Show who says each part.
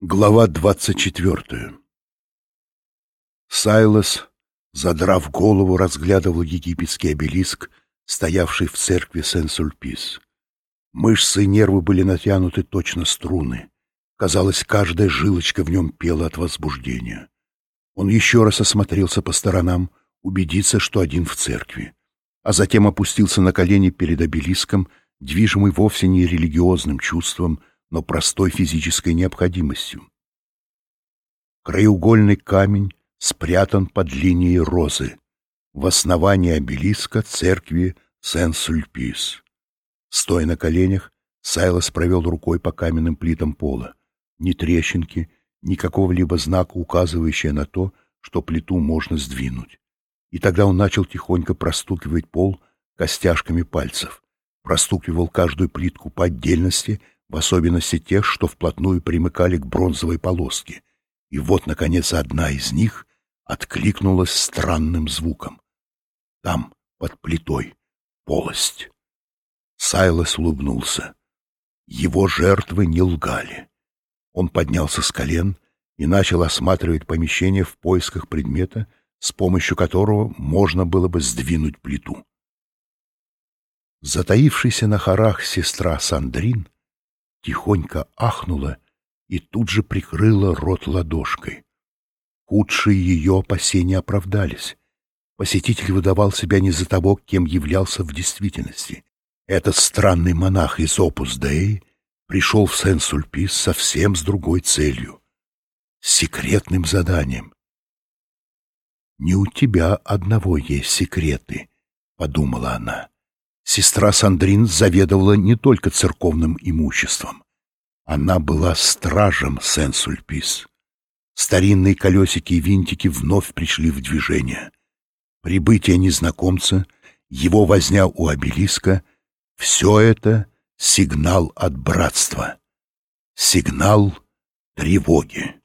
Speaker 1: Глава двадцать четвертая Сайлос, задрав голову, разглядывал египетский обелиск, стоявший в церкви Сен-Сульпис. Мышцы и нервы были натянуты точно струны. Казалось, каждая жилочка в нем пела от возбуждения. Он еще раз осмотрелся по сторонам, убедиться, что один в церкви, а затем опустился на колени перед обелиском, движимый вовсе не религиозным чувством, но простой физической необходимостью. Краеугольный камень спрятан под линией розы в основании обелиска церкви Сен-Сульпис. Стоя на коленях, Сайлос провел рукой по каменным плитам пола. Ни трещинки, ни какого-либо знака, указывающего на то, что плиту можно сдвинуть. И тогда он начал тихонько простукивать пол костяшками пальцев. Простукивал каждую плитку по отдельности, в особенности тех, что вплотную примыкали к бронзовой полоске. И вот, наконец, одна из них откликнулась странным звуком. Там, под плитой, полость. Сайлос улыбнулся. Его жертвы не лгали. Он поднялся с колен и начал осматривать помещение в поисках предмета, с помощью которого можно было бы сдвинуть плиту. Затаившаяся на хорах сестра Сандрин тихонько ахнула и тут же прикрыла рот ладошкой. Худшие ее опасения оправдались. Посетитель выдавал себя не за того, кем являлся в действительности. Этот странный монах из Опус Дей пришел в Сен-Сульпис совсем с другой целью — секретным заданием. «Не у тебя одного есть секреты», — подумала она. Сестра Сандрин заведовала не только церковным имуществом. Она была стражем Сен-Сульпис. Старинные колесики и винтики вновь пришли в движение. Прибытие незнакомца, его возня у обелиска — все это — сигнал от братства. Сигнал тревоги.